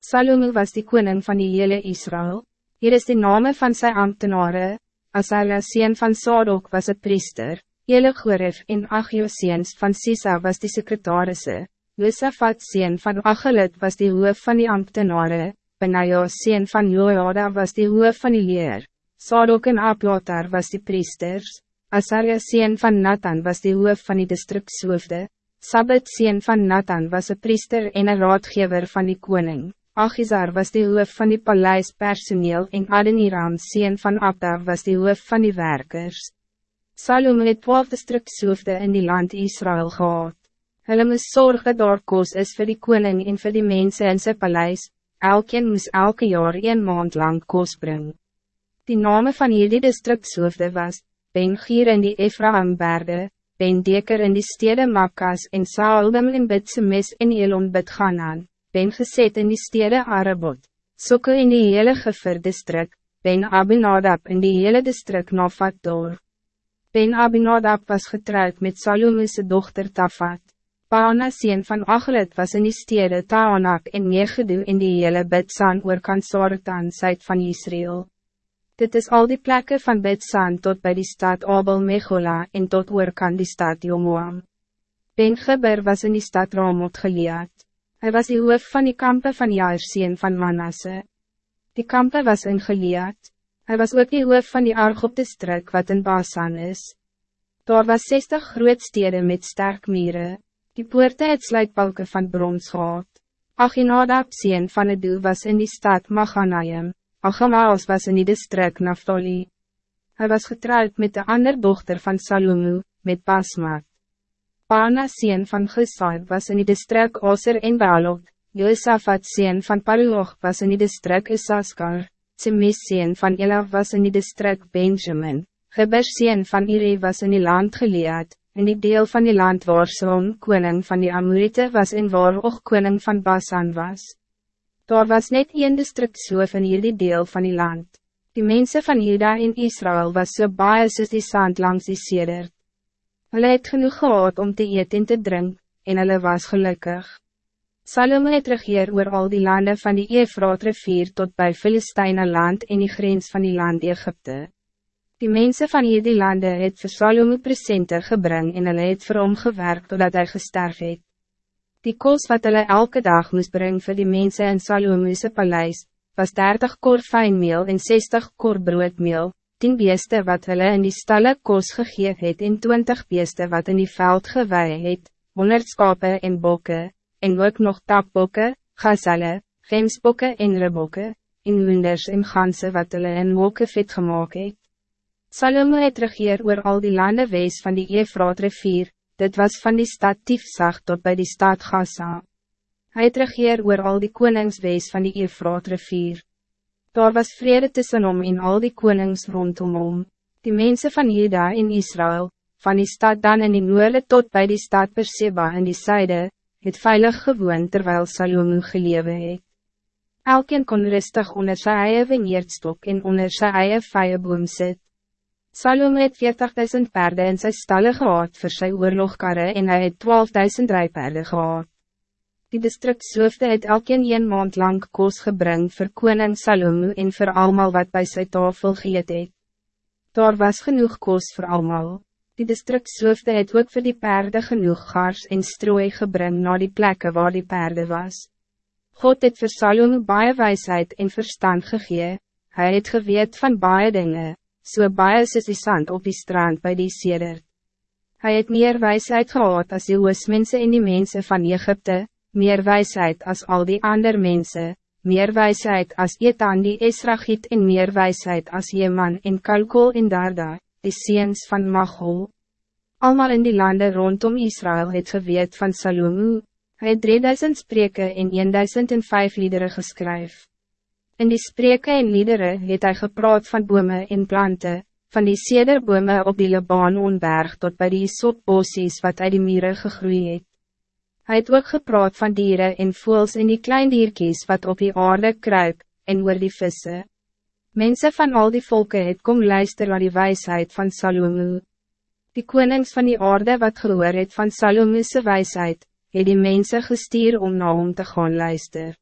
Salomo was die koning van die hele Israël. Hier is de name van zijn ambtenaren. Asaria sien van Sadok was het priester. Jelle Goref en Achiosiens van Sisa was die secretarisse. Josaphat sien van Achelit was die hoof van die ambtenaren. Benaja sien van Joada was die hoof van die leer. Sadok en Abjatar was die priesters. Asaria sien van Nathan was die hoof van die districtshoofde. Sabbat sien van Nathan was een priester en een raadgever van die koning. Achizar was de hoof van die paleis personeel en Adeniram sien van Abda was de hoof van die werkers. Salome het twaalf districtshoofde in die land Israël gehad. Hulle moes zorg dat daar koos is voor die koning en voor die mensen in zijn paleis, elkeen moes elke jaar een maand lang koos bring. Die name van hierdie districtshoofde was, Ben Gier in die Ephraimberge, Ben Deker in die stede Makkas en Saalbem in Bitsemes en Elon Bitganan ben gezet in die stede Arabot, Sokke in die hele gever distrik, ben Abinadab in die hele distrik Nafat door. Ben Abinadab was getrouwd met Salomo's dochter Tafat. Paana sien van Achlet was in die stede Taanak en meegedoe in die hele Bidsan oor Kansortan zuid van Israël. Dit is al die plekken van Bidsan tot bij die stad Abel Mechola en tot oor kan die stad Jomoam. Ben Geber was in die stad Ramot geleerd. Hij was die hoof van die kampen van Jaarsien van Manasse. Die kampen was in Gilead. Hij was ook die hoof van die Argop distrik wat in Basan is. Daar was 60 groot steden met sterk mieren. Die poorte het sluitbalken van brons gehad. Achinadab sien van het doel was in die stad Machanayim. Achamaos was in die distrik Naftali. Hij was getrouwd met de andere dochter van Salomo, met Basmat. Paana sien van Gesaib was in die distrik Oser en Baalot, Josaphat sien van Paruog was in die distrik Isaskar, Semis sien van Elaf was in die distrik Benjamin, Geber sien van Ire was in die land geleerd, in die deel van die land waar Zoon koning van die Amorite was en waar ook koning van Basan was. Daar was net een distrik so van hierdie deel van die land. Die mensen van Juda in Israël was so baie soos die sand langs die sedert. Hulle het genoeg gehad om te eten en te drinken, en hulle was gelukkig. Salome het regeer oor al die landen van die Eefraat rivier tot bij Filisteine land en die grens van die land Egypte. Die mensen van hierdie landen het vir Salome presente gebring en hulle het vir hom gewerk totdat hy gesterf het. Die kos wat hulle elke dag moest brengen voor die mensen in Salome's paleis, was 30 kor fijnmeel en 60 kor broodmeel, tien beeste wat hulle in die stalle kos gegeef het en twintig beeste wat in die veld gewei het, honderd skape en bokke, en ook nog tapbokke, gazelle, gemsbokke en rebokke, en hoenders en ganse wat hulle in wolke vet gemaakt het. Salome het regeer oor al die landen wees van die Eefraat rivier, dit was van die stad Tiefzag tot bij die stad Gaza. Hij het regeer oor al die koningswees van die Eefraat rivier. Daar was vrede tussen hom en al die konings rondom hom. Die mensen van Juda in Israël, van die stad dan in die noorde tot bij die stad Perseba in die zijde, het veilig gewoon terwijl Salomo gelewe het. Elkeen kon rustig onder sy eie veneerdstok en onder sy eie vijeboom sit. Salomo het 40.000 paarden in sy stalle gehad vir sy oorlogkarre en hy het 12.000 rijpaarden gehad. Die districtshoofde het elkeen een maand lang koos gebring vir koning Salomo en vir almal wat bij sy tafel geëet het. Daar was genoeg koos voor almal. Die districtshoofde het ook voor die paarden genoeg gars en strooi gebring naar die plekken waar die paarden was. God het vir Salomo baie wijsheid en verstand gegee, hy het geweet van baie dingen, so baie soos die sand op die strand bij die sedert. Hij het meer wijsheid gehad as die oosmense en die mensen van Egypte, meer wijsheid als al die andere mensen, meer wijsheid als Etan die Esrachiet en meer wijsheid als Jeman en Kalkol en Darda, die seens van Machol. Almal in die landen rondom Israël het geweet van Salomo, hy het 3000 spreke en 1005 liederen geskryf. In die spreke en liederen het hij gepraat van bome en planten, van die sederbome op die Libanonberg tot bij die sopbosies wat uit die mieren gegroeid het. Hij het ook gepraat van dieren en voels in die klein dierkies wat op die aarde kruip, en oor die visse. Mensen van al die volken het kom luister naar die wijsheid van Salomo. Die konings van die aarde wat gehoor het van Salomo's wijsheid, het die mensen gestuur om na hom te gaan luisteren.